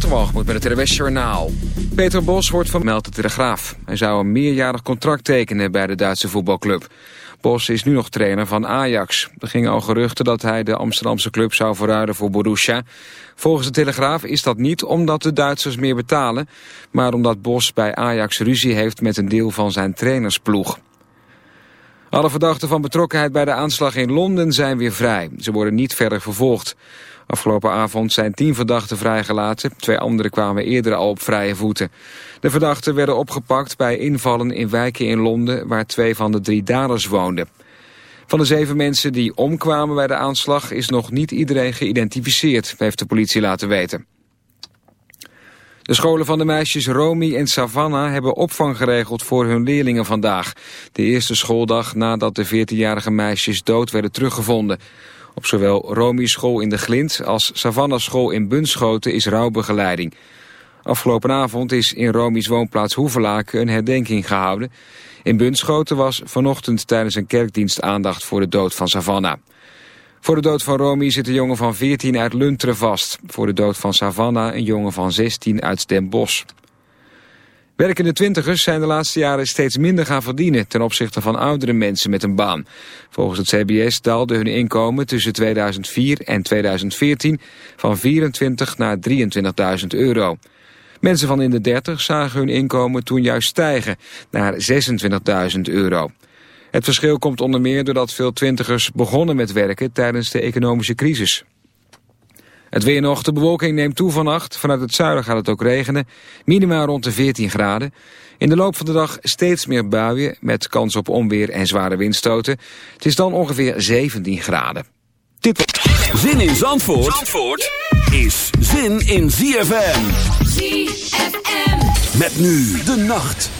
Waterwalgemoed met het RWS. Peter Bos wordt van de Telegraaf. Hij zou een meerjarig contract tekenen bij de Duitse voetbalclub. Bos is nu nog trainer van Ajax. Er gingen al geruchten dat hij de Amsterdamse club zou verruilen voor Borussia. Volgens de Telegraaf is dat niet omdat de Duitsers meer betalen... maar omdat Bos bij Ajax ruzie heeft met een deel van zijn trainersploeg. Alle verdachten van betrokkenheid bij de aanslag in Londen zijn weer vrij. Ze worden niet verder vervolgd. Afgelopen avond zijn tien verdachten vrijgelaten. Twee anderen kwamen eerder al op vrije voeten. De verdachten werden opgepakt bij invallen in wijken in Londen... waar twee van de drie daders woonden. Van de zeven mensen die omkwamen bij de aanslag... is nog niet iedereen geïdentificeerd, heeft de politie laten weten. De scholen van de meisjes Romy en Savannah hebben opvang geregeld voor hun leerlingen vandaag. De eerste schooldag nadat de 14-jarige meisjes dood werden teruggevonden. Op zowel Romy school in de Glint als Savannah school in Bunschoten is rouwbegeleiding. Afgelopen avond is in Romy's woonplaats Hoevelaken een herdenking gehouden. In Bunschoten was vanochtend tijdens een kerkdienst aandacht voor de dood van Savannah. Voor de dood van Romy zit een jongen van 14 uit Lunteren vast. Voor de dood van Savannah een jongen van 16 uit Den Bosch. Werkende twintigers zijn de laatste jaren steeds minder gaan verdienen ten opzichte van oudere mensen met een baan. Volgens het CBS daalde hun inkomen tussen 2004 en 2014 van 24 naar 23.000 euro. Mensen van in de 30 zagen hun inkomen toen juist stijgen naar 26.000 euro. Het verschil komt onder meer doordat veel twintigers begonnen met werken tijdens de economische crisis. Het weer nog, de bewolking neemt toe vannacht. Vanuit het zuiden gaat het ook regenen. Minimaal rond de 14 graden. In de loop van de dag steeds meer buien met kans op onweer en zware windstoten. Het is dan ongeveer 17 graden. Dit... Zin in Zandvoort, Zandvoort is zin in ZFM. ZFM. Met nu de nacht.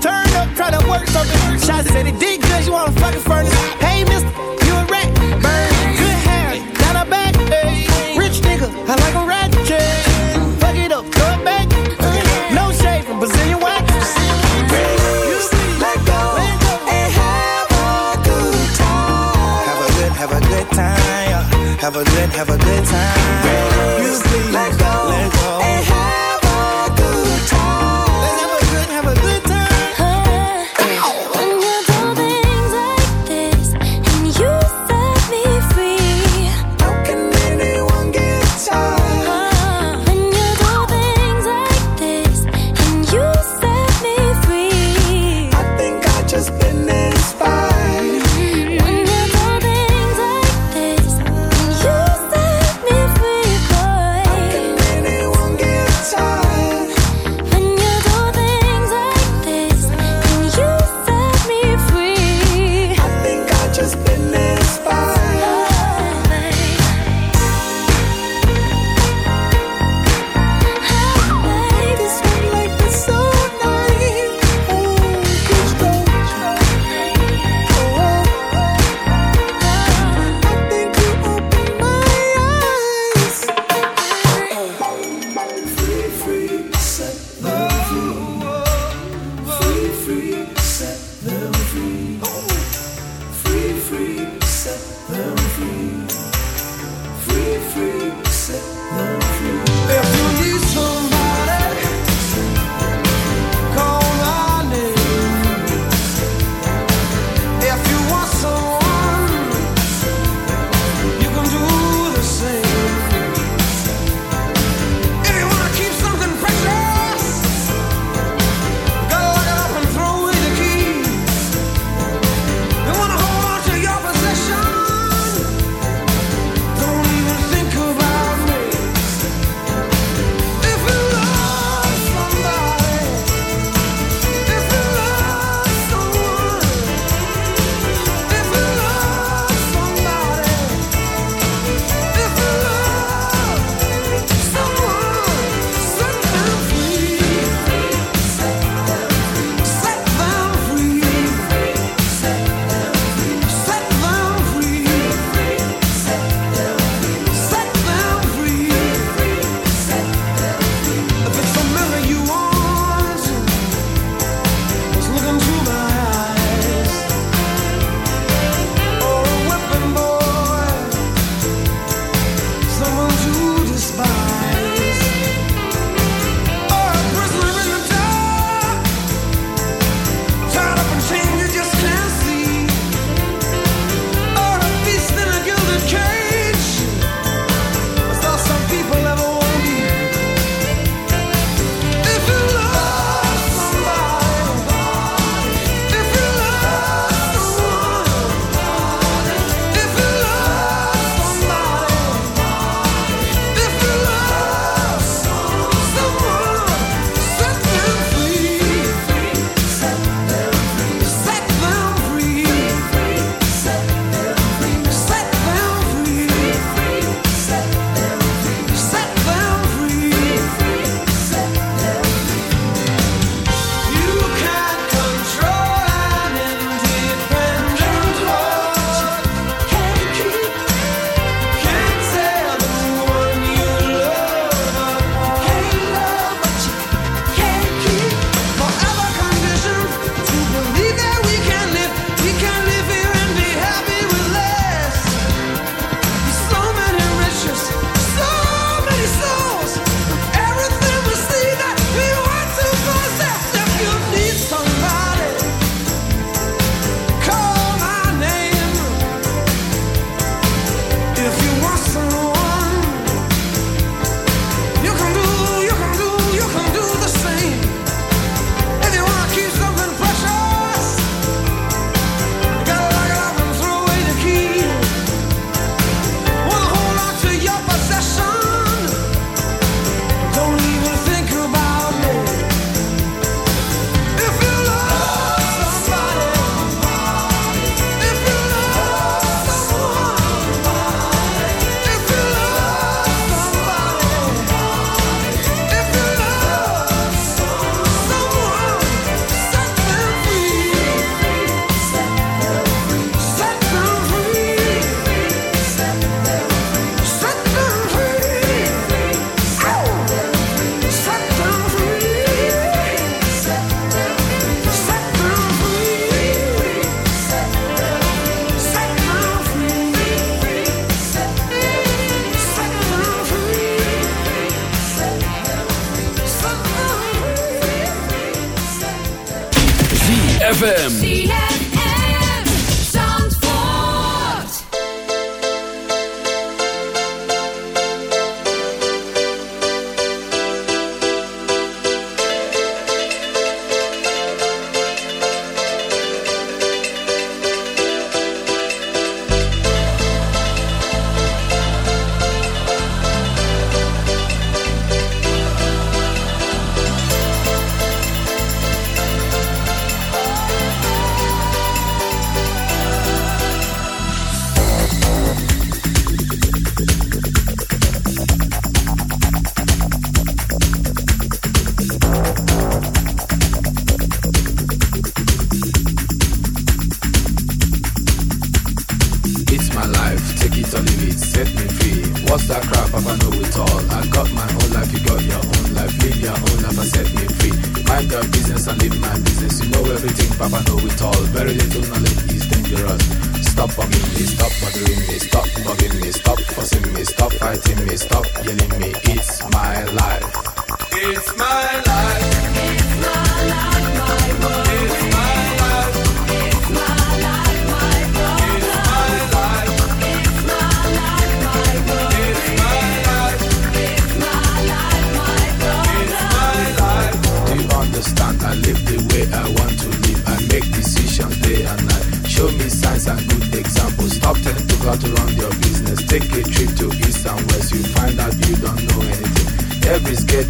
Turn up, try to work something. Shots said he did good, you wanna fucking furnace. Hey, mister, you a rat. Burn, good hair, not a back. Hey. Rich nigga, I like a rat. Fuck it up, throw it back. No shade from Brazilian wax. Let go and have a good time. Have a good, have a good time. Have a good, have a good time.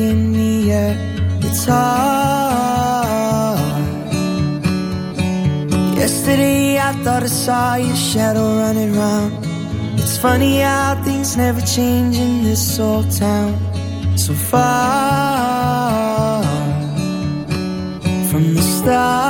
making me. Yesterday I thought I saw your shadow running round. It's funny how things never change in this old town. So far from the start.